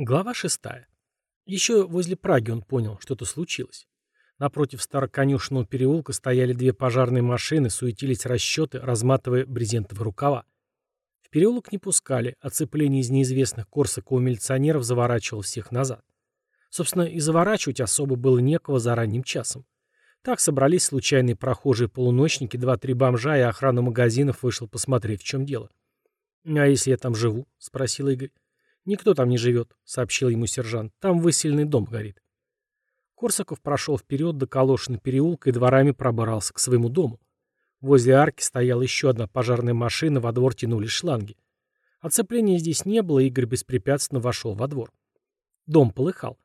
Глава шестая. Еще возле Праги он понял, что-то случилось. Напротив староконюшного переулка стояли две пожарные машины, суетились расчеты, разматывая брезентовые рукава. В переулок не пускали, оцепление из неизвестных Корсакова милиционеров заворачивало всех назад. Собственно, и заворачивать особо было некого за ранним часом. Так собрались случайные прохожие полуночники, два-три бомжа, и охрана магазинов вышел посмотреть, в чем дело. «А если я там живу?» — спросил Игорь. «Никто там не живет», — сообщил ему сержант. «Там выселенный дом горит». Корсаков прошел вперед до Калошина переулка и дворами пробрался к своему дому. Возле арки стояла еще одна пожарная машина, во двор тянулись шланги. Оцепления здесь не было, Игорь беспрепятственно вошел во двор. Дом полыхал.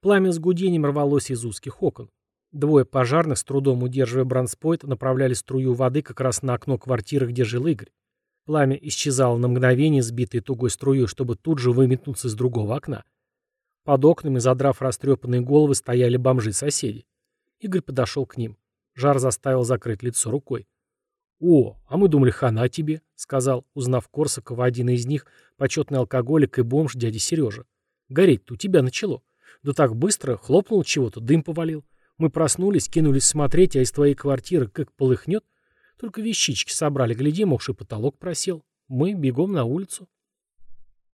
Пламя с гудением рвалось из узких окон. Двое пожарных, с трудом удерживая бронспойт, направляли струю воды как раз на окно квартиры, где жил Игорь. Пламя исчезало на мгновение, сбитое тугой струей, чтобы тут же выметнуться из другого окна. Под окнами, задрав растрепанные головы, стояли бомжи-соседи. Игорь подошел к ним. Жар заставил закрыть лицо рукой. «О, а мы думали, хана тебе», — сказал, узнав Корсакова, один из них, почетный алкоголик и бомж дяди Сережа. «Гореть-то у тебя начало. Да так быстро, хлопнул чего-то, дым повалил. Мы проснулись, кинулись смотреть, а из твоей квартиры как полыхнет, только вещички собрали, гляди, мокший потолок просел. Мы бегом на улицу.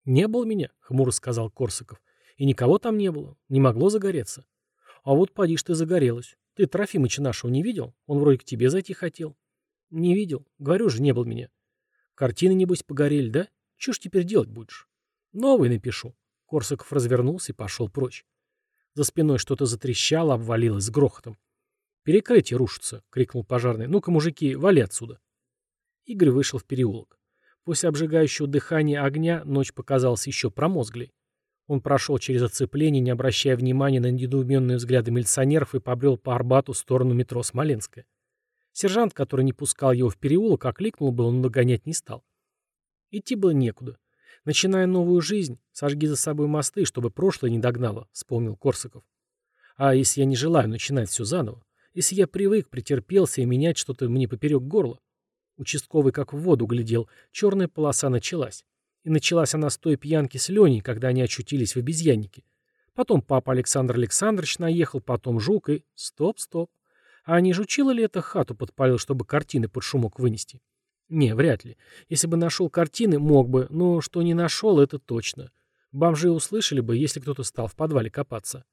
«Не было меня», — хмуро сказал Корсаков. «И никого там не было. Не могло загореться». «А вот поди ты загорелась. Ты Трофимыча нашего не видел? Он вроде к тебе зайти хотел». «Не видел. Говорю же, не был меня». «Картины, небось, погорели, да? Чего ж теперь делать будешь?» «Новый напишу». Корсаков развернулся и пошел прочь. За спиной что-то затрещало, обвалилось с грохотом. «Перекрытие рушится!» — крикнул пожарный. «Ну-ка, мужики, вали отсюда!» Игорь вышел в переулок. После обжигающего дыхания огня ночь показалась еще промозглей. Он прошел через оцепление, не обращая внимания на недоуменные взгляды милиционеров и побрел по Арбату в сторону метро Смоленская. Сержант, который не пускал его в переулок, окликнул бы, он догонять не стал. Идти было некуда. Начиная новую жизнь, сожги за собой мосты, чтобы прошлое не догнало, вспомнил Корсаков. А если я не желаю начинать все заново? Если я привык, претерпелся и менять что-то мне поперек горла. Участковый как в воду глядел, черная полоса началась. И началась она с той пьянки с Леней, когда они очутились в обезьяннике. Потом папа Александр Александрович наехал, потом Жук и... Стоп, стоп. А не жучило ли это хату подпалил, чтобы картины под шумок вынести? Не, вряд ли. Если бы нашел картины, мог бы, но что не нашел, это точно. Бомжи услышали бы, если кто-то стал в подвале копаться.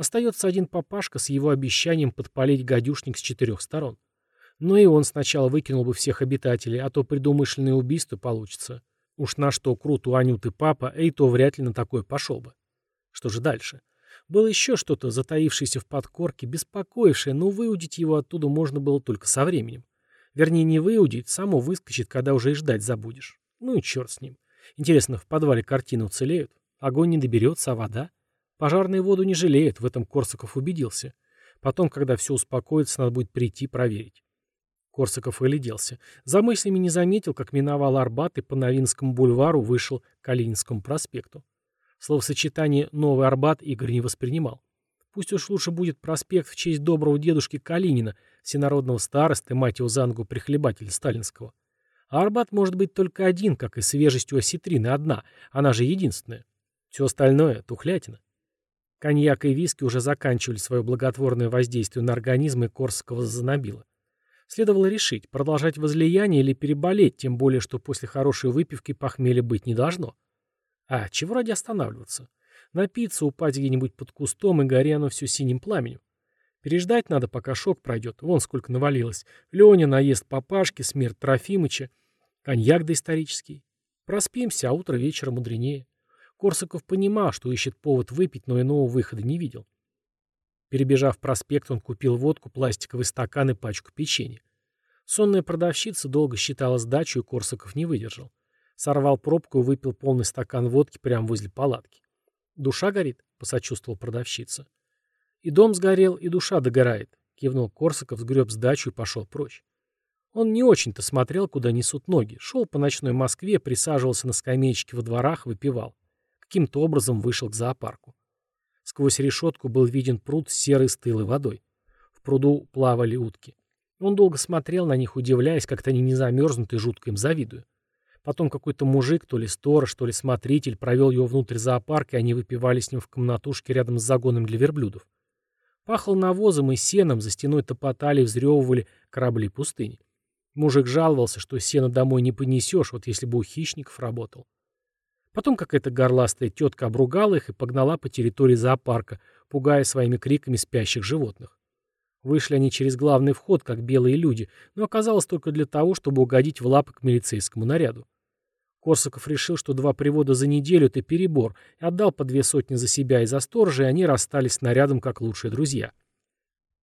Остается один папашка с его обещанием подпалить гадюшник с четырех сторон. Но и он сначала выкинул бы всех обитателей, а то предумышленное убийство получится. Уж на что крут у Анюты папа, и то вряд ли на такое пошел бы. Что же дальше? Было еще что-то, затаившееся в подкорке, беспокоившее, но выудить его оттуда можно было только со временем. Вернее, не выудить, само выскочит, когда уже и ждать забудешь. Ну и черт с ним. Интересно, в подвале картины уцелеют? Огонь не доберется, а вода? Пожарные воду не жалеют, в этом Корсаков убедился. Потом, когда все успокоится, надо будет прийти проверить. Корсаков огляделся. За мыслями не заметил, как миновал Арбат и по Новинскому бульвару вышел к Калининскому проспекту. Словосочетание «Новый Арбат» Игорь не воспринимал. Пусть уж лучше будет проспект в честь доброго дедушки Калинина, всенародного старосты, мать его за ногу прихлебателя сталинского. А Арбат может быть только один, как и свежесть у осетрины одна, она же единственная. Все остальное — тухлятина. Коньяк и виски уже заканчивали свое благотворное воздействие на организм, и Корсакова занобило. Следовало решить, продолжать возлияние или переболеть, тем более, что после хорошей выпивки похмелья быть не должно. А чего ради останавливаться? Напиться, упасть где-нибудь под кустом, и горе оно все синим пламенем. Переждать надо, пока шок пройдет. Вон сколько навалилось. Леня, наезд папашки, смерть Трофимыча, коньяк доисторический. Проспимся, а утро вечера мудренее. Корсаков понимал, что ищет повод выпить, но иного выхода не видел. Перебежав проспект, он купил водку, пластиковый стакан и пачку печенья. Сонная продавщица долго считала сдачу, и Корсаков не выдержал. Сорвал пробку и выпил полный стакан водки прямо возле палатки. «Душа горит?» — посочувствовала продавщица. «И дом сгорел, и душа догорает», — кивнул Корсаков, сгреб сдачу и пошел прочь. Он не очень-то смотрел, куда несут ноги. Шел по ночной Москве, присаживался на скамеечке во дворах, выпивал каким-то образом вышел к зоопарку. Сквозь решетку был виден пруд с серой стылой водой. В пруду плавали утки. Он долго смотрел на них, удивляясь, как-то они не замерзнут и жутко им завидуя. Потом какой-то мужик, то ли сторож, то ли смотритель, провел его внутрь зоопарка, и они выпивали с ним в комнатушке рядом с загоном для верблюдов. Пахло навозом и сеном, за стеной топотали и взрёвывали корабли пустыни. Мужик жаловался, что сено домой не понесешь, вот если бы у хищников работал. Потом какая-то горластая тетка обругала их и погнала по территории зоопарка, пугая своими криками спящих животных. Вышли они через главный вход, как белые люди, но оказалось только для того, чтобы угодить в лапы к милицейскому наряду. Корсаков решил, что два привода за неделю — это перебор, и отдал по две сотни за себя и за сторожа, и они расстались с нарядом как лучшие друзья.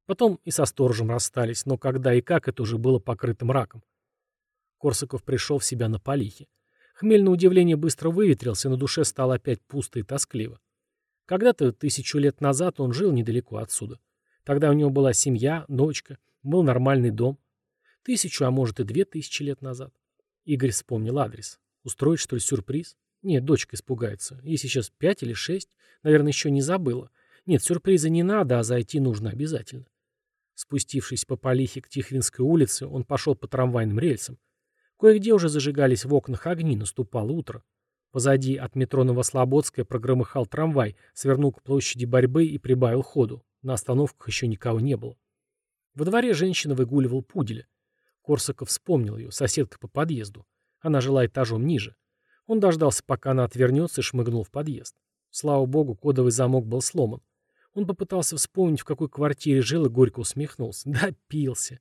Потом и со сторожем расстались, но когда и как это уже было покрытым раком. Корсаков пришел в себя на полихе. Хмель на удивление быстро выветрился, на душе стало опять пусто и тоскливо. Когда-то, тысячу лет назад, он жил недалеко отсюда. Тогда у него была семья, дочка, был нормальный дом. Тысячу, а может и две тысячи лет назад. Игорь вспомнил адрес. Устроить, что ли, сюрприз? Нет, дочка испугается. Ей сейчас пять или шесть. Наверное, еще не забыла. Нет, сюрприза не надо, а зайти нужно обязательно. Спустившись по Полихе к Тихвинской улице, он пошел по трамвайным рельсам. Кое-где уже зажигались в окнах огни, наступало утро. Позади от метро Новослободская прогромыхал трамвай, свернул к площади борьбы и прибавил ходу. На остановках еще никого не было. Во дворе женщина выгуливал пуделя. Корсаков вспомнил ее, соседка по подъезду. Она жила этажом ниже. Он дождался, пока она отвернется, и шмыгнул в подъезд. Слава богу, кодовый замок был сломан. Он попытался вспомнить, в какой квартире жил, и горько усмехнулся. Да, пился.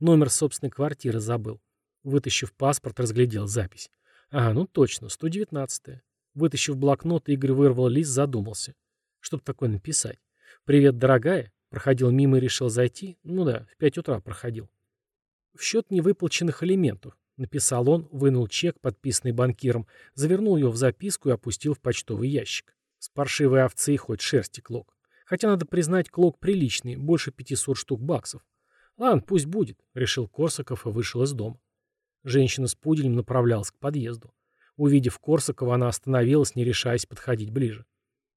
Номер собственной квартиры забыл. Вытащив паспорт, разглядел запись. Ага, ну точно, 119-е. Вытащив блокнот, Игорь вырвал лист, задумался. Что такое написать? «Привет, дорогая». Проходил мимо и решил зайти. Ну да, в пять утра проходил. В счет невыплаченных элементов. Написал он, вынул чек, подписанный банкиром, завернул его в записку и опустил в почтовый ящик. С паршивой овцы хоть шерсти клок. Хотя, надо признать, клок приличный, больше 500 штук баксов. Ладно, пусть будет, решил Корсаков и вышел из дома. Женщина с пуделем направлялась к подъезду. Увидев Корсакова, она остановилась, не решаясь подходить ближе.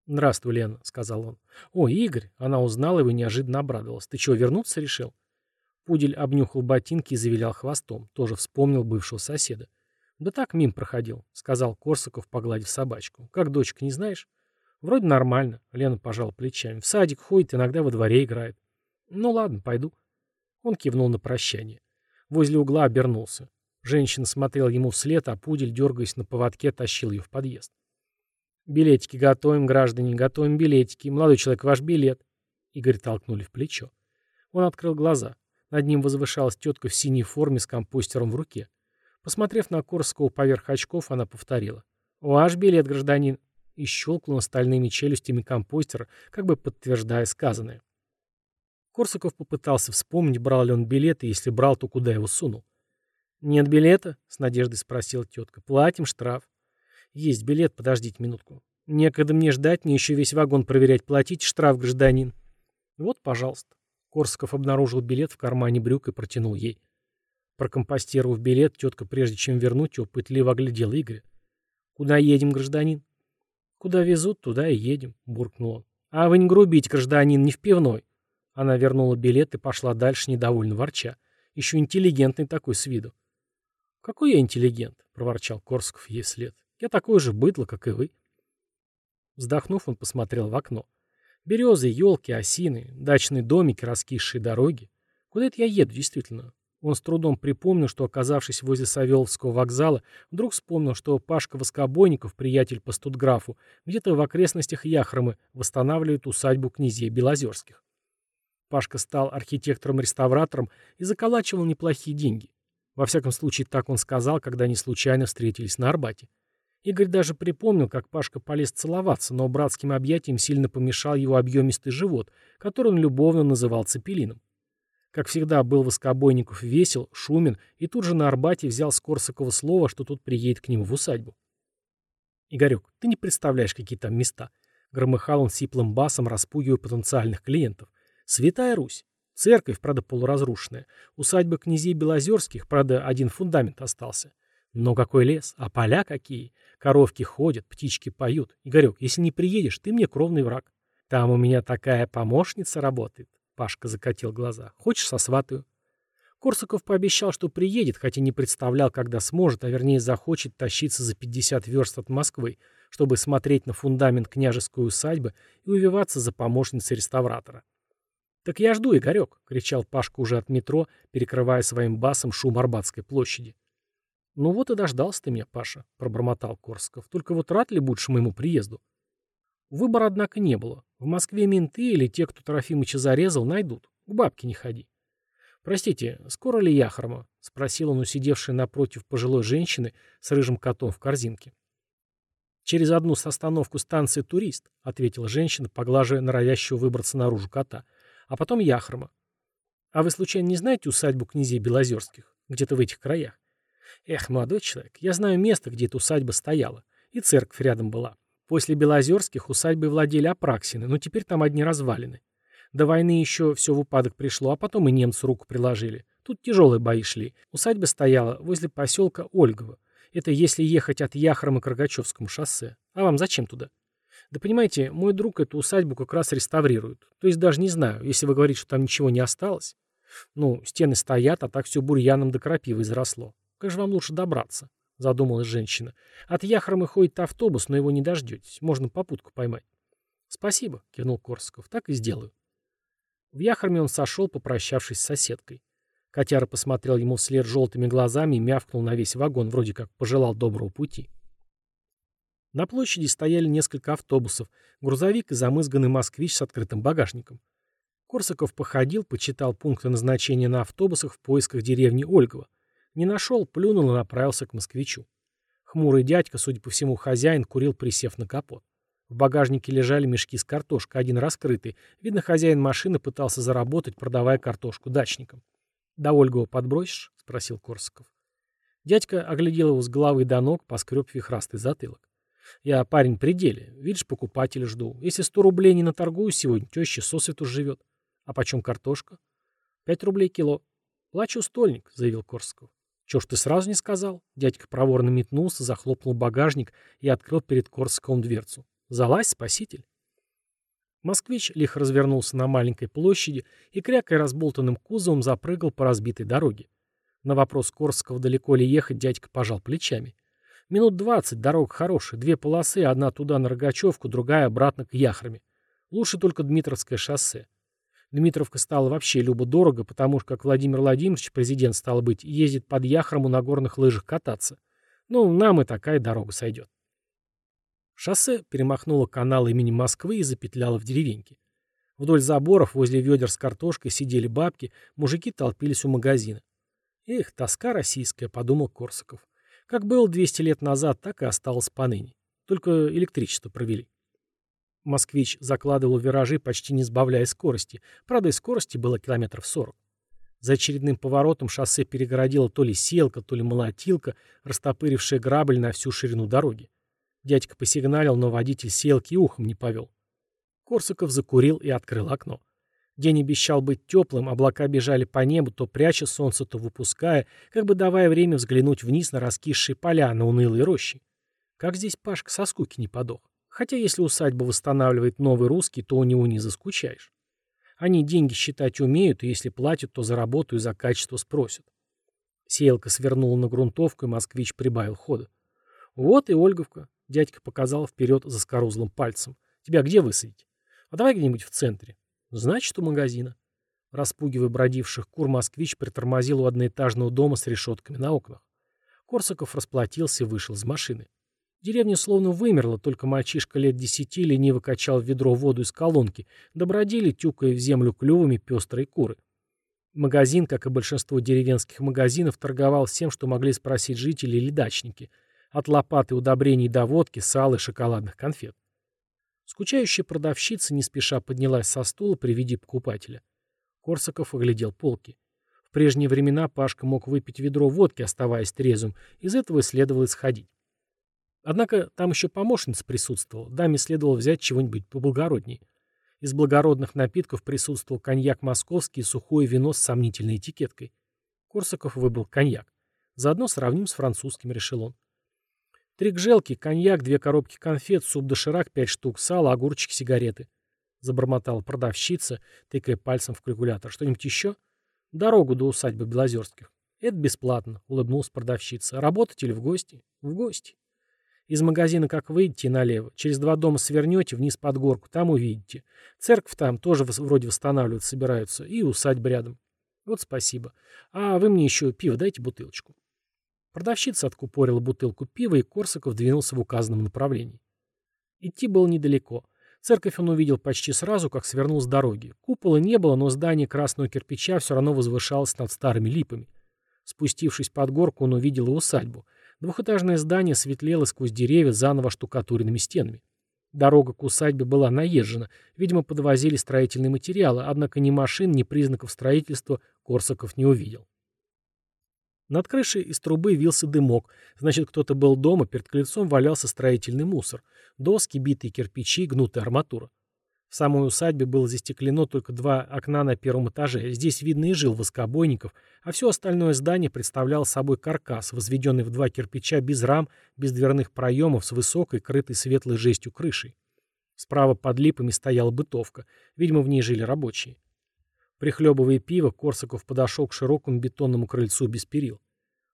«Здравствуй, Лена», — сказал он. «О, Игорь!» — она узнала его и неожиданно обрадовалась. «Ты чего, вернуться решил?» Пудель обнюхал ботинки и завилял хвостом. Тоже вспомнил бывшего соседа. «Да так, мим проходил», — сказал Корсаков, погладив собачку. «Как дочка, не знаешь?» «Вроде нормально», — Лена пожал плечами. «В садик ходит, иногда во дворе играет». «Ну ладно, пойду». Он кивнул на прощание. Возле угла обернулся. Женщина смотрела ему вслед, а пудель, дергаясь на поводке, тащил ее в подъезд. «Билетики готовим, граждане, готовим билетики. Молодой человек, ваш билет». Игорь толкнули в плечо. Он открыл глаза. Над ним возвышалась тетка в синей форме с компостером в руке. Посмотрев на Корского поверх очков, она повторила. «Ваш билет, гражданин!» и щелкнула стальными челюстями компостера, как бы подтверждая сказанное. Корсаков попытался вспомнить, брал ли он билет, и если брал, то куда его сунул. «Нет билета?» — с надеждой спросила тетка. «Платим штраф». «Есть билет, подождите минутку. Некогда мне ждать, мне еще весь вагон проверять. Платите штраф, гражданин». «Вот, пожалуйста». Корсаков обнаружил билет в кармане брюк и протянул ей. Прокомпостировав билет, тетка, прежде чем вернуть его, пытливо оглядела Игоря. «Куда едем, гражданин?» «Куда везут, туда и едем», — буркнул он. «А вы не грубите, гражданин, не в пивной». Она вернула билет и пошла дальше, недовольно ворча. Еще интеллигентный такой с виду. «Какой я интеллигент?» — проворчал Корсаков ей след. Я такой же быдло, как и вы. Вздохнув, он посмотрел в окно. Березы, елки, осины, дачные домики, раскисшие дороги. Куда это я еду, действительно? Он с трудом припомнил, что, оказавшись возле Савеловского вокзала, вдруг вспомнил, что Пашка Воскобойников, приятель по студграфу, где-то в окрестностях Яхромы восстанавливает усадьбу князей Белозерских. Пашка стал архитектором-реставратором и заколачивал неплохие деньги. Во всяком случае, так он сказал, когда они случайно встретились на Арбате. Игорь даже припомнил, как Пашка полез целоваться, но братским объятием сильно помешал его объемистый живот, который он любовно называл цепелином. Как всегда, был Воскобойников весел, шумен, и тут же на Арбате взял с Корсакова слово, что тут приедет к нему в усадьбу. «Игорек, ты не представляешь, какие там места!» Громыхал он сиплым басом, распугивая потенциальных клиентов. «Святая Русь! Церковь, правда, полуразрушенная. Усадьба князей Белозерских, правда, один фундамент остался. Но какой лес, а поля какие! Коровки ходят, птички поют. Игорек, если не приедешь, ты мне кровный враг. Там у меня такая помощница работает. Пашка закатил глаза. Хочешь, сосватаю? Корсаков пообещал, что приедет, хотя не представлял, когда сможет, а вернее захочет тащиться за 50 верст от Москвы, чтобы смотреть на фундамент княжеской усадьбы и увиваться за помощницей реставратора. «Так я жду, Игорек!» — кричал Пашка уже от метро, перекрывая своим басом шум Арбатской площади. «Ну вот и дождался ты меня, Паша», — пробормотал Корсаков. «Только вот рад ли будешь моему приезду?» Выбора, однако, не было. В Москве менты или те, кто Трофимыча зарезал, найдут. К бабке не ходи. «Простите, скоро ли Яхрома?» — спросил он у сидевшей напротив пожилой женщины с рыжим котом в корзинке. «Через одну остановку станции «Турист», — ответила женщина, поглаживая норовящего выбраться наружу кота. «А потом Яхрома. А вы, случайно, не знаете усадьбу князей Белозерских? Где-то в этих краях?» «Эх, молодой человек, я знаю место, где эта усадьба стояла. И церковь рядом была. После Белозерских усадьбы владели Апраксины, но теперь там одни развалины. До войны еще все в упадок пришло, а потом и немцы руку приложили. Тут тяжелые бои шли. Усадьба стояла возле поселка Ольгово. Это если ехать от Яхрома к Рогачевскому шоссе. А вам зачем туда? Да понимаете, мой друг эту усадьбу как раз реставрирует. То есть даже не знаю, если вы говорите, что там ничего не осталось. Ну, стены стоят, а так все бурьяном до крапивы изросло. Как же вам лучше добраться? Задумалась женщина. От Яхромы ходит автобус, но его не дождетесь. Можно попутку поймать. Спасибо, кивнул Корсаков. Так и сделаю. В Яхарме он сошел, попрощавшись с соседкой. Котяра посмотрел ему вслед желтыми глазами и мявкнул на весь вагон, вроде как пожелал доброго пути. На площади стояли несколько автобусов, грузовик и замызганный москвич с открытым багажником. Корсаков походил, почитал пункты назначения на автобусах в поисках деревни Ольгова. Не нашел, плюнул и направился к москвичу. Хмурый дядька, судя по всему, хозяин, курил, присев на капот. В багажнике лежали мешки с картошкой, один раскрытый. Видно, хозяин машины пытался заработать, продавая картошку дачникам. «Да Ольгова подбросишь?» — спросил Корсаков. Дядька оглядел его с головы до ног, поскреб вихрастый затылок. «Я парень при деле. Видишь, покупателя жду. Если сто рублей не наторгую сегодня, теща сосвету живет. А почем картошка?» «Пять рублей кило». «Плачу стольник», — заявил Корсаков. «Чего ж ты сразу не сказал?» Дядька проворно метнулся, захлопнул багажник и открыл перед Корсаковым дверцу. Залазь, спаситель. Москвич лихо развернулся на маленькой площади и, крякая разболтанным кузовом, запрыгал по разбитой дороге. На вопрос Корского, далеко ли ехать, дядька пожал плечами. Минут двадцать, дорога хорошая, две полосы, одна туда на Рогачевку, другая обратно к Яхраме. Лучше только Дмитровское шоссе. Дмитровка стала вообще любо-дорого, потому что, как Владимир Владимирович, президент, стал быть, ездит под Яхрому на горных лыжах кататься. Ну, нам и такая дорога сойдет. Шоссе перемахнуло канал имени Москвы и запетляло в деревеньке. Вдоль заборов возле ведер с картошкой сидели бабки, мужики толпились у магазина. «Эх, тоска российская», — подумал Корсаков. «Как было 200 лет назад, так и осталось поныне. Только электричество провели». Москвич закладывал виражи, почти не сбавляя скорости. Правда, и скорости было километров 40. За очередным поворотом шоссе перегородила то ли селка, то ли молотилка, растопырившая грабель на всю ширину дороги. Дядька посигналил, но водитель селки ухом не повел. Корсаков закурил и открыл окно. День обещал быть теплым, облака бежали по небу, то пряча солнце, то выпуская, как бы давая время взглянуть вниз на раскисшие поля, на унылые рощи. Как здесь Пашка со скуки не подох. Хотя если усадьба восстанавливает новый русский, то у него не заскучаешь. Они деньги считать умеют, и если платят, то за работу и за качество спросят. Сеялка свернула на грунтовку, и москвич прибавил хода. Вот и Ольговка. Дядька показал вперед за скорузлым пальцем. «Тебя где высадить?» «А давай где-нибудь в центре». «Значит, у магазина». Распугивая бродивших кур, москвич притормозил у одноэтажного дома с решетками на окнах. Корсаков расплатился и вышел из машины. Деревня словно вымерла, только мальчишка лет десяти лениво качал в ведро воду из колонки, добродели, тюкая в землю клювами пестрые куры. Магазин, как и большинство деревенских магазинов, торговал всем, что могли спросить жители или дачники – от лопаты удобрений до водки, сала и шоколадных конфет. Скучающая продавщица не спеша поднялась со стула при виде покупателя. Корсаков оглядел полки. В прежние времена Пашка мог выпить ведро водки, оставаясь трезвым, из этого следовало исходить. Однако там еще помощница присутствовала, даме следовало взять чего-нибудь поблагородней. Из благородных напитков присутствовал коньяк московский и сухое вино с сомнительной этикеткой. Корсаков выбрал коньяк. Заодно сравним с французским, решил он. Три гжелки, коньяк, две коробки конфет, суп-доширак, пять штук, сала, огурчики, сигареты. Забормотала продавщица, тыкая пальцем в калькулятор. Что-нибудь еще? Дорогу до усадьбы Белозерских. Это бесплатно, улыбнулась продавщица. Работать или в гости? В гости. Из магазина как выйдете налево, через два дома свернете, вниз под горку, там увидите. Церковь там тоже вроде восстанавливать собираются, и усадьба рядом. Вот спасибо. А вы мне еще пиво дайте бутылочку. Продавщица откупорила бутылку пива, и Корсаков двинулся в указанном направлении. Идти было недалеко. Церковь он увидел почти сразу, как свернул с дороги. Купола не было, но здание красного кирпича все равно возвышалось над старыми липами. Спустившись под горку, он увидел и усадьбу. Двухэтажное здание светлело сквозь деревья заново штукатуренными стенами. Дорога к усадьбе была наезжена, видимо, подвозили строительные материалы, однако ни машин, ни признаков строительства Корсаков не увидел. Над крышей из трубы вился дымок, значит, кто-то был дома, перед крыльцом валялся строительный мусор. Доски, битые кирпичи, гнутая арматура. В самой усадьбе было застеклено только два окна на первом этаже. Здесь видно и жил воскобойников, а все остальное здание представляло собой каркас, возведенный в два кирпича без рам, без дверных проемов, с высокой, крытой светлой жестью крышей. Справа под липами стояла бытовка. Видимо, в ней жили рабочие. Прихлебывая пиво, Корсаков подошел к широкому бетонному крыльцу без перил.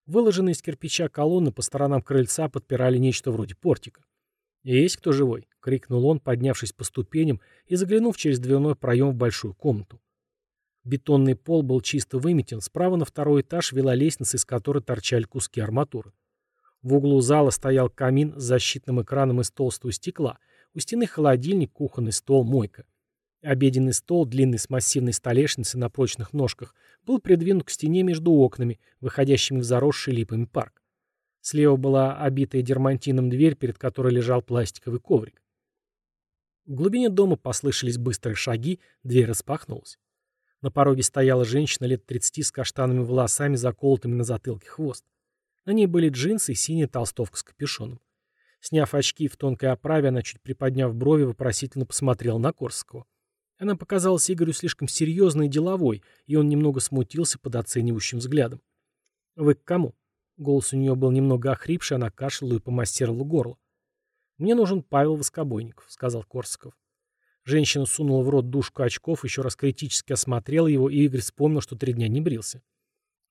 Выложенные из кирпича колонны по сторонам крыльца подпирали нечто вроде портика. «Есть кто живой?» — крикнул он, поднявшись по ступеням и заглянув через дверной проем в большую комнату. Бетонный пол был чисто выметен, справа на второй этаж вела лестница, из которой торчали куски арматуры. В углу зала стоял камин с защитным экраном из толстого стекла, у стены холодильник, кухонный стол, мойка. Обеденный стол, длинный с массивной столешницей на прочных ножках, был придвинут к стене между окнами, выходящими в заросший липами парк. Слева была обитая дермантином дверь, перед которой лежал пластиковый коврик. В глубине дома послышались быстрые шаги, дверь распахнулась. На пороге стояла женщина лет 30 с каштанными волосами, заколотыми на затылке хвост. На ней были джинсы и синяя толстовка с капюшоном. Сняв очки в тонкой оправе, она, чуть приподняв брови, вопросительно посмотрела на Корского. Она показалась Игорю слишком серьезной и деловой, и он немного смутился под оценивающим взглядом. «Вы к кому?» Голос у нее был немного охрипший, она кашляла и помассировала горло. «Мне нужен Павел Воскобойников», — сказал Корсаков. Женщина сунула в рот душку очков, еще раз критически осмотрела его, и Игорь вспомнил, что три дня не брился.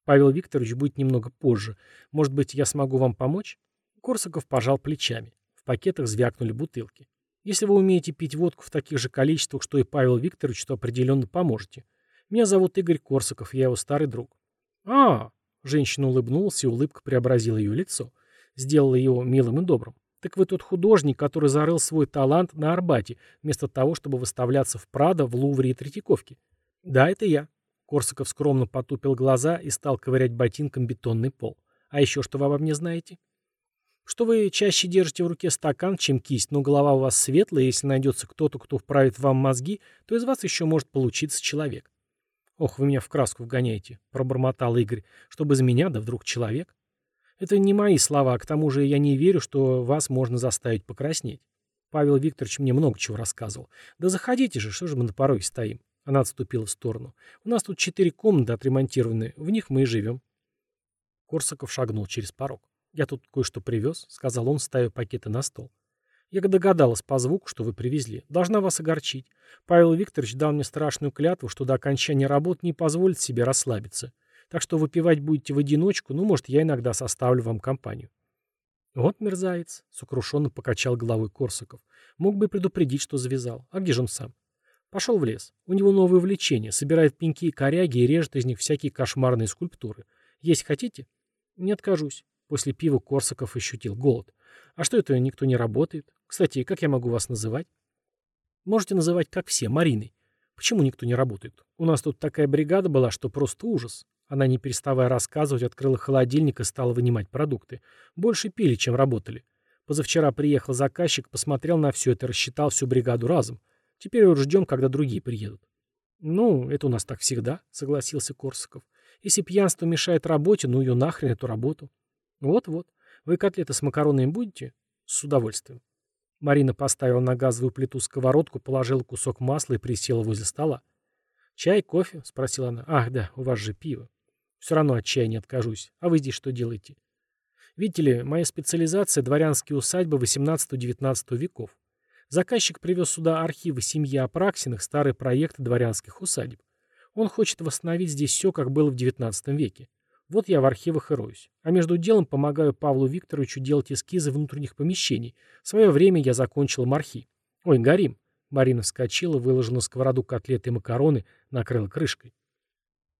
«Павел Викторович будет немного позже. Может быть, я смогу вам помочь?» Корсаков пожал плечами. В пакетах звякнули бутылки. «Если вы умеете пить водку в таких же количествах, что и Павел Викторович, то определенно поможете. Меня зовут Игорь Корсаков, я его старый друг». «А, Женщина улыбнулась, и улыбка преобразила ее лицо. Сделала его милым и добрым. Так вы тот художник, который зарыл свой талант на Арбате, вместо того, чтобы выставляться в Прадо, в Лувре и Третьяковке. Да, это я. Корсаков скромно потупил глаза и стал ковырять ботинком бетонный пол. А еще что вы обо мне знаете? Что вы чаще держите в руке стакан, чем кисть, но голова у вас светлая, и если найдется кто-то, кто вправит вам мозги, то из вас еще может получиться человек. «Ох, вы меня в краску вгоняете», — пробормотал Игорь, «чтобы из меня, да вдруг человек». «Это не мои слова, к тому же я не верю, что вас можно заставить покраснеть. Павел Викторович мне много чего рассказывал. Да заходите же, что же мы на пороге стоим?» Она отступила в сторону. «У нас тут четыре комнаты отремонтированные, в них мы и живем». Корсаков шагнул через порог. «Я тут кое-что привез», — сказал он, ставя пакеты на стол. Я догадалась по звуку, что вы привезли. Должна вас огорчить. Павел Викторович дал мне страшную клятву, что до окончания работы не позволит себе расслабиться. Так что выпивать будете в одиночку, ну, может, я иногда составлю вам компанию. Вот мерзавец, сокрушенно покачал головой Корсаков. Мог бы предупредить, что завязал. А где же он сам? Пошел в лес. У него новое увлечение. Собирает пеньки и коряги и режет из них всякие кошмарные скульптуры. Есть хотите? Не откажусь. После пива Корсаков ощутил голод. А что это никто не работает? Кстати, как я могу вас называть? Можете называть, как все, Мариной. Почему никто не работает? У нас тут такая бригада была, что просто ужас. Она, не переставая рассказывать, открыла холодильник и стала вынимать продукты. Больше пили, чем работали. Позавчера приехал заказчик, посмотрел на все это, рассчитал всю бригаду разом. Теперь вот ждем, когда другие приедут. «Ну, это у нас так всегда», — согласился Корсаков. «Если пьянство мешает работе, ну ее нахрен эту работу». «Вот-вот. Вы котлеты с макаронами будете?» «С удовольствием». Марина поставила на газовую плиту сковородку, положила кусок масла и присела возле стола. «Чай, кофе?» — спросила она. «Ах, да, у вас же пиво. Все равно от чая не откажусь. А вы здесь что делаете?» «Видите ли, моя специализация — дворянские усадьбы XVIII-XIX веков. Заказчик привез сюда архивы семьи Апраксиных, старые проекты дворянских усадеб. Он хочет восстановить здесь все, как было в XIX веке. Вот я в архивах и роюсь. А между делом помогаю Павлу Викторовичу делать эскизы внутренних помещений. В свое время я закончил мархи. Ой, горим. Марина вскочила, выложила на сковороду котлеты и макароны, накрыла крышкой.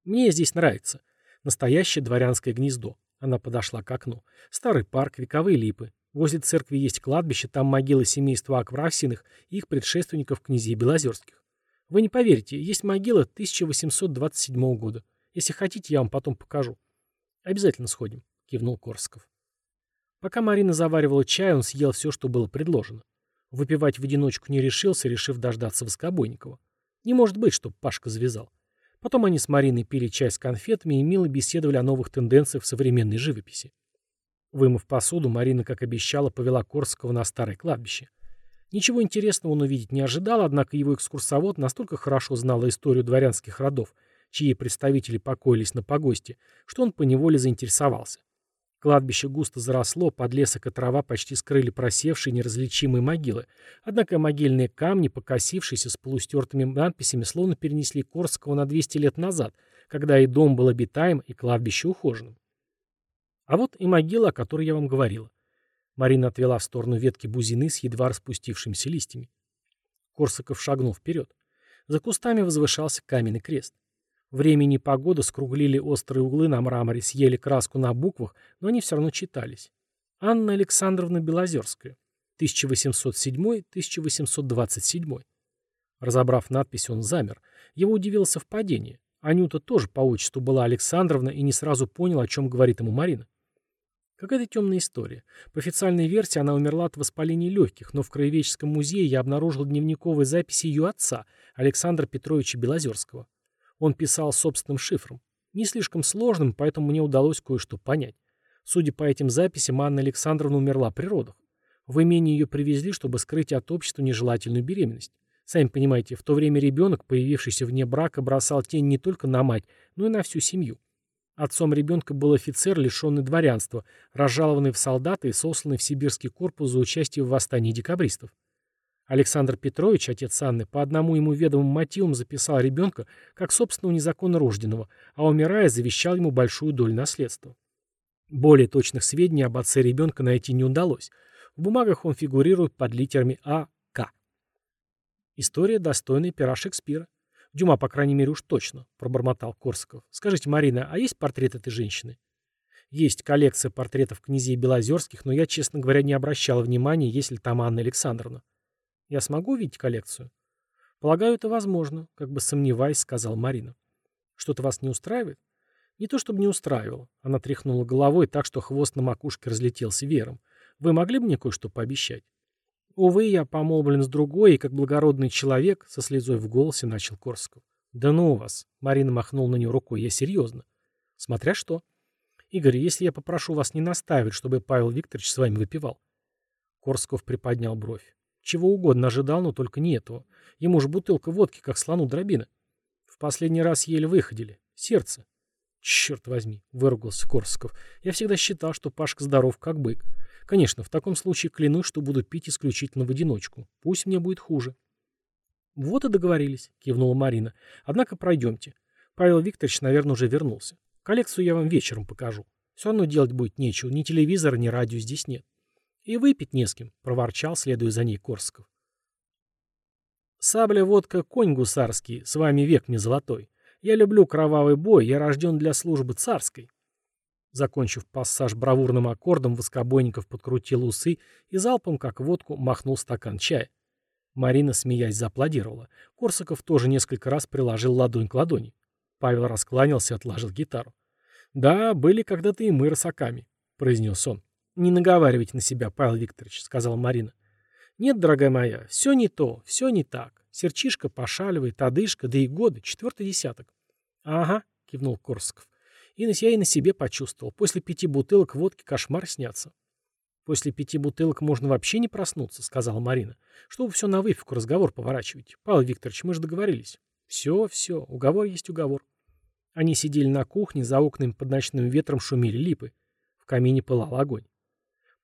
Мне здесь нравится. Настоящее дворянское гнездо. Она подошла к окну. Старый парк, вековые липы. Возле церкви есть кладбище, там могилы семейства Аквраксиных и их предшественников князей Белозерских. Вы не поверите, есть могила 1827 года. Если хотите, я вам потом покажу. «Обязательно сходим», — кивнул Корсков. Пока Марина заваривала чай, он съел все, что было предложено. Выпивать в одиночку не решился, решив дождаться Воскобойникова. Не может быть, чтоб Пашка завязал. Потом они с Мариной пили чай с конфетами и мило беседовали о новых тенденциях в современной живописи. Вымыв посуду, Марина, как обещала, повела Корского на старое кладбище. Ничего интересного он увидеть не ожидал, однако его экскурсовод настолько хорошо знал историю дворянских родов, чьи представители покоились на погосте, что он поневоле заинтересовался. Кладбище густо заросло, подлесок и трава почти скрыли просевшие неразличимые могилы, однако могильные камни, покосившиеся с полустертыми надписями, словно перенесли Корского на 200 лет назад, когда и дом был обитаем, и кладбище ухоженным. А вот и могила, о которой я вам говорила. Марина отвела в сторону ветки бузины с едва распустившимися листьями. Корсаков шагнул вперед. За кустами возвышался каменный крест. Времени и погода скруглили острые углы на мраморе, съели краску на буквах, но они все равно читались. Анна Александровна Белозерская, 1807-1827. Разобрав надпись, он замер. Его удивило совпадение. Анюта тоже по отчеству была Александровна и не сразу понял, о чем говорит ему Марина. Какая-то темная история. По официальной версии она умерла от воспаления легких, но в Краеведческом музее я обнаружил дневниковые записи ее отца, Александра Петровича Белозерского. Он писал собственным шифром. Не слишком сложным, поэтому мне удалось кое-что понять. Судя по этим записям, Анна Александровна умерла при родах. В имение ее привезли, чтобы скрыть от общества нежелательную беременность. Сами понимаете, в то время ребенок, появившийся вне брака, бросал тень не только на мать, но и на всю семью. Отцом ребенка был офицер, лишенный дворянства, разжалованный в солдаты и сосланный в сибирский корпус за участие в восстании декабристов. Александр Петрович, отец Анны, по одному ему ведомым мотивам записал ребенка как собственного незаконно рожденного, а умирая завещал ему большую долю наследства. Более точных сведений об отце ребенка найти не удалось. В бумагах он фигурирует под литерами А. К. История, достойная пера Шекспира. Дюма, по крайней мере, уж точно, пробормотал Корсаков. Скажите, Марина, а есть портрет этой женщины? Есть коллекция портретов князей Белозерских, но я, честно говоря, не обращал внимания, есть ли там Анна Александровна. Я смогу увидеть коллекцию? Полагаю, это возможно, как бы сомневаясь, сказал Марина. Что-то вас не устраивает? Не то чтобы не устраивало. Она тряхнула головой так, что хвост на макушке разлетелся веером. Вы могли бы мне кое-что пообещать? Увы, я помолвлен с другой, и как благородный человек, со слезой в голосе начал Корсков. Да ну вас. Марина махнула на нее рукой. Я серьезно. Смотря что. Игорь, если я попрошу вас не настаивать, чтобы Павел Викторович с вами выпивал. Корсков приподнял бровь. Чего угодно ожидал, но только не этого. Ему же бутылка водки, как слону дробина. В последний раз еле выходили. Сердце. Черт возьми, выругался Корсаков. Я всегда считал, что Пашка здоров, как бык. Конечно, в таком случае клянусь, что буду пить исключительно в одиночку. Пусть мне будет хуже. Вот и договорились, кивнула Марина. Однако пройдемте. Павел Викторович, наверное, уже вернулся. Коллекцию я вам вечером покажу. Все равно делать будет нечего. Ни телевизора, ни радио здесь нет. «И выпить не с кем», — проворчал, следуя за ней Корсков. «Сабля, водка, конь гусарский, с вами век мне золотой. Я люблю кровавый бой, я рожден для службы царской». Закончив пассаж бравурным аккордом, Воскобойников подкрутил усы и залпом, как водку, махнул стакан чая. Марина, смеясь, зааплодировала. Корсаков тоже несколько раз приложил ладонь к ладони. Павел раскланялся и отложил гитару. «Да, были когда-то и мы росаками», — произнес он. «Не наговаривайте на себя, Павел Викторович», — сказала Марина. «Нет, дорогая моя, все не то, все не так. Серчишка пошаливает, одышка, да и годы, четвертый десяток». «Ага», — кивнул Корсков. И я и на себе почувствовал. После пяти бутылок водки кошмар снятся. «После пяти бутылок можно вообще не проснуться», — сказала Марина. «Что вы все на выпивку разговор поворачиваете? Павел Викторович, мы же договорились». «Все, все, уговор есть уговор». Они сидели на кухне, за окнами под ночным ветром шумели липы. В камине пылал огонь.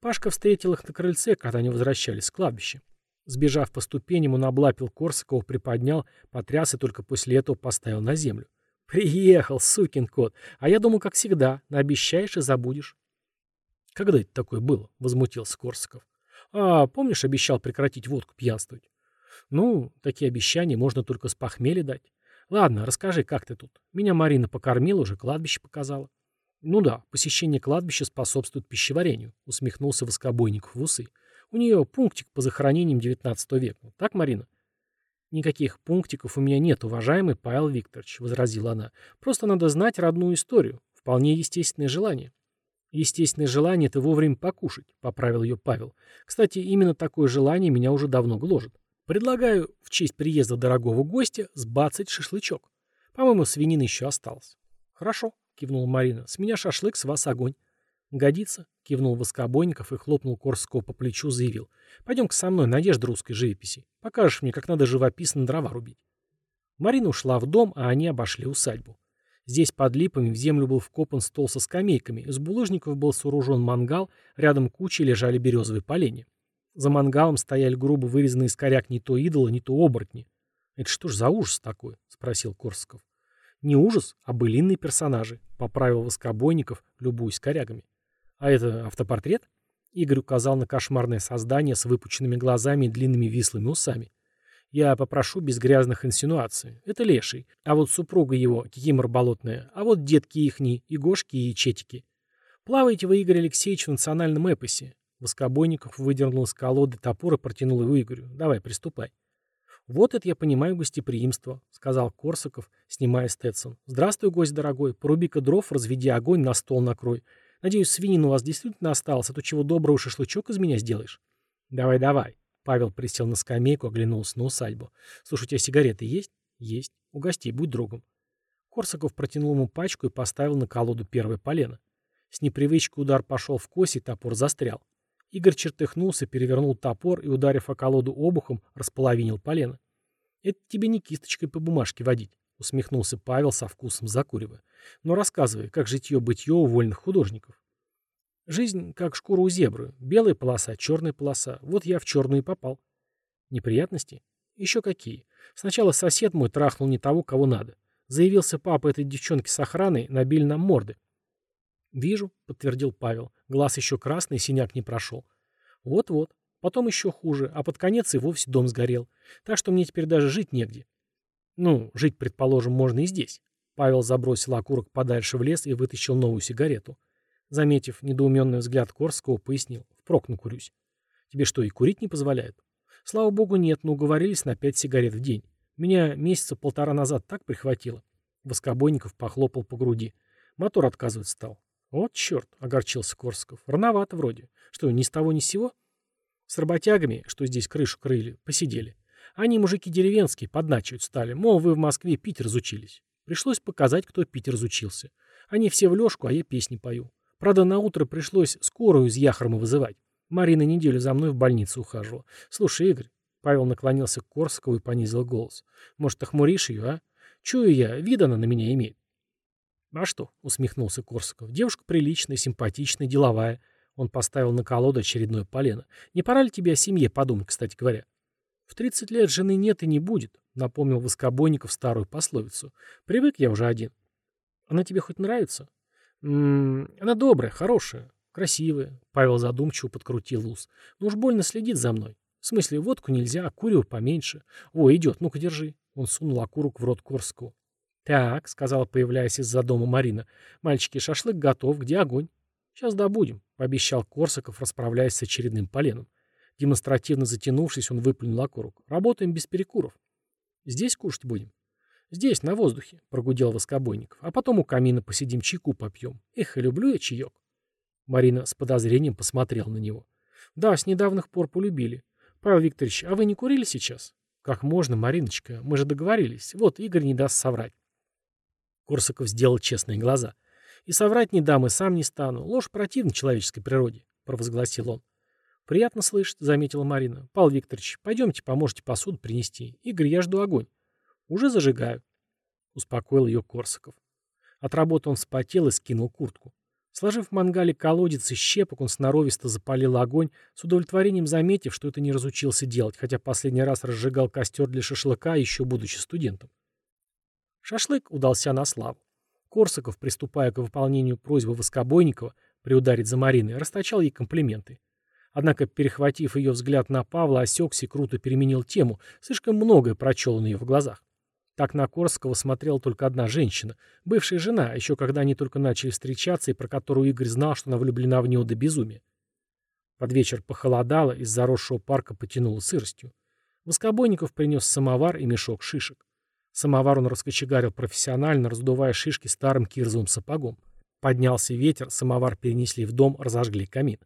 Пашка встретил их на крыльце, когда они возвращались с кладбища. Сбежав по ступеням, он облапил Корсакова, приподнял, потряс и только после этого поставил на землю. «Приехал, сукин кот. А я думал, как всегда, наобещаешь и забудешь». «Когда это такое было?» — возмутился Корсаков. «А, помнишь, обещал прекратить водку пьянствовать?» «Ну, такие обещания можно только с похмелья дать. Ладно, расскажи, как ты тут? Меня Марина покормила, уже кладбище показала». «Ну да, посещение кладбища способствует пищеварению», — усмехнулся Воскобойников в усы. «У нее пунктик по захоронениям XIX века. Так, Марина?» «Никаких пунктиков у меня нет, уважаемый Павел Викторович», — возразила она. «Просто надо знать родную историю. Вполне естественное желание». «Естественное желание — это вовремя покушать», — поправил ее Павел. «Кстати, именно такое желание меня уже давно гложет. Предлагаю в честь приезда дорогого гостя сбацать шашлычок. По-моему, свинина еще осталась». «Хорошо», кивнула Марина. «С меня шашлык, с вас огонь». «Годится», — кивнул Воскобойников и хлопнул Корского по плечу, заявил. «Пойдем-ка со мной, надежда русской живописи. Покажешь мне, как надо живописно дрова рубить». Марина ушла в дом, а они обошли усадьбу. Здесь под липами в землю был вкопан стол со скамейками, из булыжников был сооружен мангал, рядом кучей лежали березовые поленья. За мангалом стояли грубо вырезанные из коряк не то идола, не то оборотни. «Это что ж за ужас такой?» — спросил Корсков. Не ужас, а былинные персонажи, поправил воскобойников, любуясь корягами. А это автопортрет? Игорь указал на кошмарное создание с выпученными глазами и длинными вислыми усами. Я попрошу без грязных инсинуаций. Это леший. А вот супруга его, кикимор болотная. А вот детки ихни, и гошки, и четики. Плаваете вы, Игорь Алексеевич, в национальном эпосе. Воскобойников выдернул из колоды топор и протянул его Игорю. Давай, приступай. «Вот это я понимаю гостеприимство», — сказал Корсаков, снимая Стэтсон. «Здравствуй, гость дорогой. Поруби-ка дров, разведи огонь, на стол накрой. Надеюсь, свинина у вас действительно осталась, а то чего доброго шашлычок из меня сделаешь». «Давай, давай». Павел присел на скамейку, оглянулся на усадьбу. «Слушай, у тебя сигареты есть?» «Есть. У гостей, будь другом». Корсаков протянул ему пачку и поставил на колоду первое полено. С непривычки удар пошел в кость, и топор застрял. Игорь чертыхнулся, перевернул топор и, ударив о колоду обухом, располовинил полено. «Это тебе не кисточкой по бумажке водить», — усмехнулся Павел со вкусом закуривая. «Но рассказывай, как житье-бытье у вольных художников». «Жизнь как шкура у зебры. Белая полоса, черная полоса. Вот я в черную и попал». «Неприятности?» «Еще какие. Сначала сосед мой трахнул не того, кого надо. Заявился папа этой девчонки с охраной, набили нам морды. «Вижу», — подтвердил Павел. Глаз еще красный, синяк не прошел. «Вот-вот. Потом еще хуже, а под конец и вовсе дом сгорел. Так что мне теперь даже жить негде». «Ну, жить, предположим, можно и здесь». Павел забросил окурок подальше в лес и вытащил новую сигарету. Заметив недоуменный взгляд Корского, пояснил. «Впрок накурюсь». «Тебе что, и курить не позволяют?» «Слава богу, нет, но уговорились на пять сигарет в день. Меня месяца полтора назад так прихватило». Воскобойников похлопал по груди. Мотор отказывать стал. «Вот черт!» — огорчился Корсков. «Рановато вроде. Что, ни с того ни с сего?» С работягами, что здесь крышу крыли, посидели. Они, мужики деревенские, подначивать стали. Мол, вы в Москве пить разучились. Пришлось показать, кто пить разучился. Они все в лёжку, а я песни пою. Правда, на утро пришлось скорую из Яхрома вызывать. Марина неделю за мной в больницу ухаживала. Слушай, Игорь, Павел наклонился к Корсакову и понизил голос. Может, охмуришь ее, а? Чую я, вид она на меня имеет. «А что?» — усмехнулся Корсаков. «Девушка приличная, симпатичная, деловая». Он поставил на колоду очередное полено. «Не пора ли тебе о семье подумать, кстати говоря?» «В тридцать лет жены нет и не будет», — напомнил Воскобойников старую пословицу. «Привык я уже один». «Она тебе хоть нравится?» «М -м, «Она добрая, хорошая, красивая», — Павел задумчиво подкрутил ус. «Но уж больно следит за мной. В смысле, водку нельзя, а курево поменьше. О, идет, ну-ка держи». Он сунул окурок в рот Корсакову. «Так», — сказала, появляясь из-за дома Марина. «Мальчики, шашлык готов. Где огонь?» «Сейчас добудем», — пообещал Корсаков, расправляясь с очередным поленом. Демонстративно затянувшись, он выплюнул окурок. «Работаем без перекуров». «Здесь кушать будем?» «Здесь, на воздухе», — прогудел воскобойников. «А потом у камина посидим, чайку попьем. Эх, и люблю я чаек». Марина с подозрением посмотрела на него. «Да, с недавних пор полюбили. Павел Викторович, а вы не курили сейчас?» «Как можно, Мариночка? Мы же договорились. Вот, Игорь не даст соврать». Корсаков сделал честные глаза. «И соврать не дам, и сам не стану. Ложь противна человеческой природе», — провозгласил он. «Приятно слышать», — заметила Марина. «Павел Викторович, пойдемте, поможете посуду принести. Игорь, я жду огонь». «Уже зажигаю», — успокоил ее Корсаков. От работы он вспотел и скинул куртку. Сложив в мангале колодец и щепок, он сноровисто запалил огонь, с удовлетворением заметив, что это не разучился делать, хотя последний раз разжигал костер для шашлыка, еще будучи студентом. Шашлык удался на славу. Корсаков, приступая к выполнению просьбы Воскобойникова приударить за Мариной, расточал ей комплименты. Однако, перехватив ее взгляд на Павла, осекся и круто переменил тему, слишком многое прочел он ее в глазах. Так на Корского смотрела только одна женщина, бывшая жена, еще когда они только начали встречаться и про которую Игорь знал, что она влюблена в него до безумия. Под вечер похолодало, из заросшего парка потянуло сыростью. Воскобойников принес самовар и мешок шишек. Самовар он раскочегарил профессионально, раздувая шишки старым кирзовым сапогом. Поднялся ветер, самовар перенесли в дом, разожгли камин.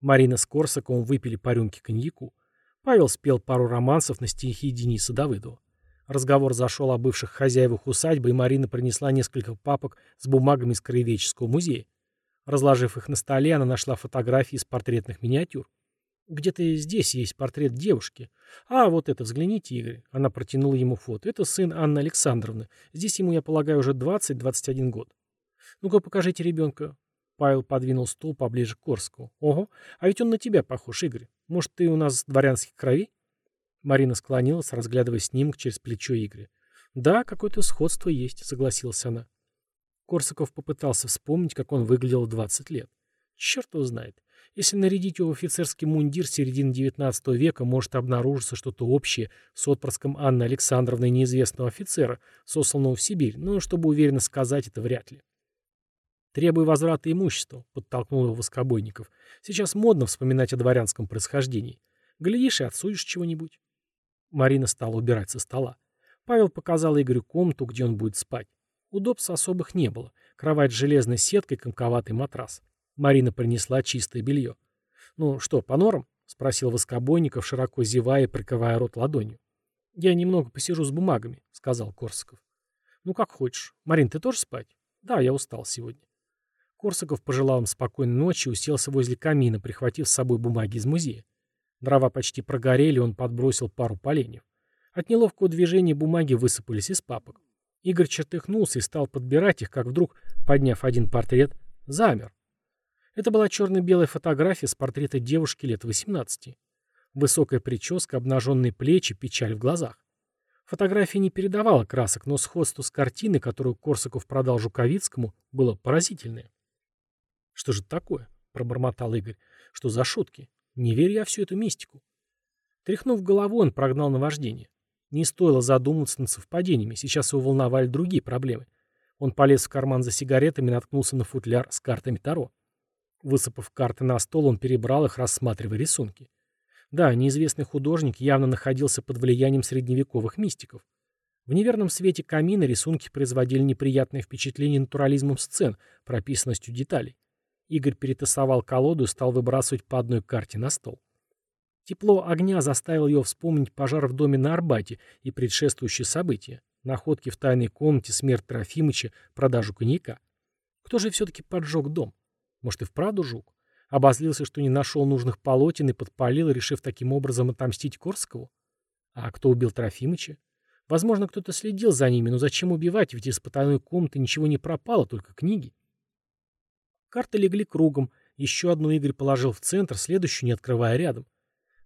Марина с Корсаковым выпили по рюмке коньяку. Павел спел пару романсов на стихи Дениса Давыдова. Разговор зашел о бывших хозяевах усадьбы, и Марина принесла несколько папок с бумагами из Краеведческого музея. Разложив их на столе, она нашла фотографии из портретных миниатюр. Где-то здесь есть портрет девушки. А, вот это, взгляните, Игорь. Она протянула ему фото. Это сын Анны Александровны. Здесь ему, я полагаю, уже 20-21 год. Ну-ка, покажите ребенка. Павел подвинул стул поближе к Корскову. Ого, а ведь он на тебя похож, Игорь. Может, ты у нас дворянских кровей? Марина склонилась, разглядывая снимок через плечо Игоря. Да, какое-то сходство есть, согласилась она. Корсаков попытался вспомнить, как он выглядел в 20 лет. Черт его знает. Если нарядить его в офицерский мундир середины XIX века, может обнаружиться что-то общее с отпрыском Анны Александровны неизвестного офицера, сосланного в Сибирь, но чтобы уверенно сказать, это вряд ли. «Требуй возврата имущества», — подтолкнул его Воскобойников. «Сейчас модно вспоминать о дворянском происхождении. Глядишь и отсудишь чего-нибудь». Марина стала убирать со стола. Павел показал Игорю комнату, где он будет спать. Удобств особых не было. Кровать с железной сеткой, комковатый матрас. Марина принесла чистое белье. «Ну что, по норам?» — спросил Воскобойников, широко зевая и прикрывая рот ладонью. «Я немного посижу с бумагами», — сказал Корсаков. «Ну, как хочешь. Марин, ты тоже спать?» «Да, я устал сегодня». Корсаков пожелал им спокойной ночи и уселся возле камина, прихватив с собой бумаги из музея. Дрова почти прогорели, он подбросил пару поленьев. От неловкого движения бумаги высыпались из папок. Игорь чертыхнулся и стал подбирать их, как вдруг, подняв один портрет, замер. Это была черно-белая фотография с портрета девушки лет 18. Высокая прическа, обнаженные плечи, печаль в глазах. Фотография не передавала красок, но сходство с картиной, которую Корсаков продал Жуковицкому, было поразительное. «Что же это такое?» — пробормотал Игорь. «Что за шутки? Не верю я всю эту мистику». Тряхнув головой, он прогнал наваждение. Не стоило задумываться над совпадениями, сейчас его волновали другие проблемы. Он полез в карман за сигаретами и наткнулся на футляр с картами Таро. Высыпав карты на стол, он перебрал их, рассматривая рисунки. Да, неизвестный художник явно находился под влиянием средневековых мистиков. В неверном свете камина рисунки производили неприятное впечатление натурализмом сцен, прописанностью деталей. Игорь перетасовал колоду и стал выбрасывать по одной карте на стол. Тепло огня заставило его вспомнить пожар в доме на Арбате и предшествующие события. Находки в тайной комнате, смерть Трофимыча, продажу коньяка. Кто же все-таки поджег дом? Может, и вправду жук? Обозлился, что не нашел нужных полотен и подпалил, решив таким образом отомстить Корскову? А кто убил Трофимыча? Возможно, кто-то следил за ними, но зачем убивать, ведь из потайной комнаты ничего не пропало, только книги. Карты легли кругом, еще одну Игорь положил в центр, следующую не открывая рядом.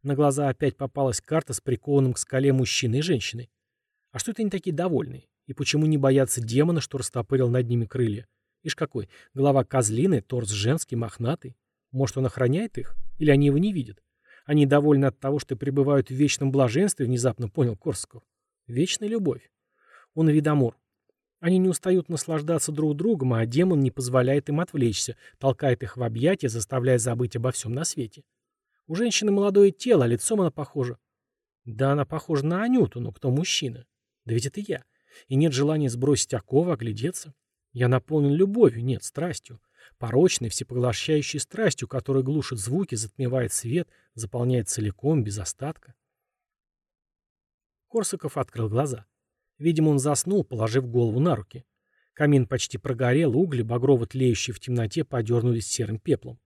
На глаза опять попалась карта с прикованным к скале мужчиной и женщиной. А что это они такие довольные? И почему не боятся демона, что растопырил над ними крылья? Ишь какой, голова козлиный, торс женский, мохнатый. Может, он охраняет их? Или они его не видят? Они довольны от того, что пребывают в вечном блаженстве, внезапно понял Корсков. Вечная любовь. Он видомор. Они не устают наслаждаться друг другом, а демон не позволяет им отвлечься, толкает их в объятия, заставляя забыть обо всем на свете. У женщины молодое тело, а лицом она похожа. Да, она похожа на Анюту, но кто мужчина? Да ведь это я. И нет желания сбросить оковы, оглядеться. Я наполнен любовью, нет, страстью. Порочной, всепоглощающей страстью, которая глушит звуки, затмевает свет, заполняет целиком, без остатка. Корсаков открыл глаза. Видимо, он заснул, положив голову на руки. Камин почти прогорел, угли, багрово тлеющие в темноте, подернулись серым пеплом.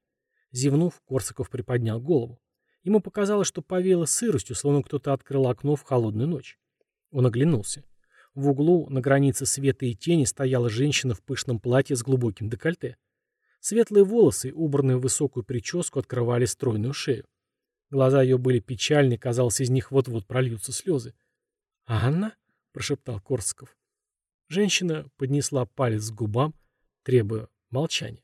Зевнув, Корсаков приподнял голову. Ему показалось, что повеяло сыростью, словно кто-то открыл окно в холодную ночь. Он оглянулся. В углу, на границе света и тени, стояла женщина в пышном платье с глубоким декольте. Светлые волосы, убранные в высокую прическу, открывали стройную шею. Глаза ее были печальны, казалось, из них вот-вот прольются слезы. «Анна?» — прошептал Корсаков. Женщина поднесла палец к губам, требуя молчания.